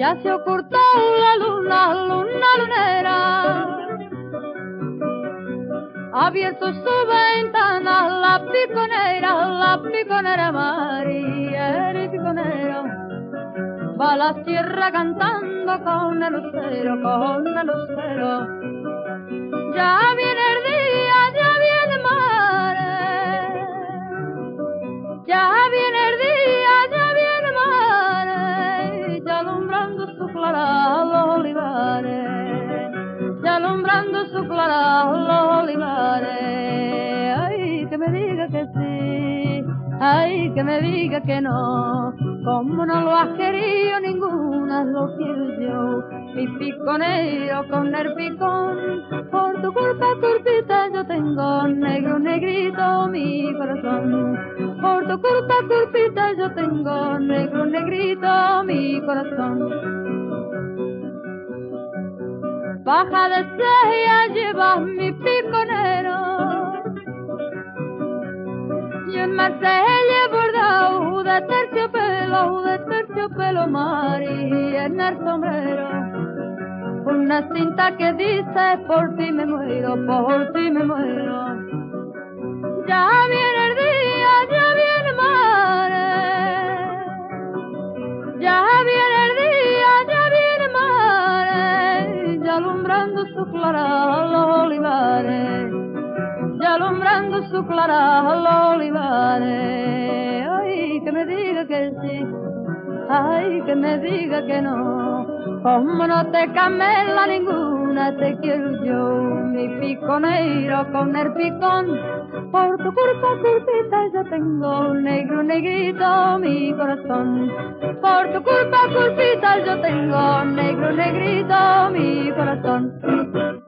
Ya se ocultó la luna, luna lunera. Abierto su ventana, la piconera, la piconera María, el piconero. Va la tierra cantando con el lucero, con el lucero. Su clara olivares. Ay, que me diga que sí. Ay, que me diga que no. Como no lo has querido ninguna, lo quiero yo. Mi piconero con el picón, por tu culpa culpita yo tengo negro, negrito mi corazón. Por tu culpa culpita yo tengo negro, negrito mi corazón. Baja de sella llevas mi piconero y en Marsella bordado de terciopelo, de terciopelo María en el sombrero. Una cinta que dice por ti me muero, por ti me muero. Ya viene alumbrando su clara los olivares ya alumbrando su clara los olivares. Ay, que me diga que sí, ay, que me diga que no. Como no te camela ninguna, te quiero yo, mi piconero con el picón. Por tu culpa, culpita, yo tengo negro, negrito mi corazón. Por tu culpa, culpita, yo tengo negro, negrito mi corazón.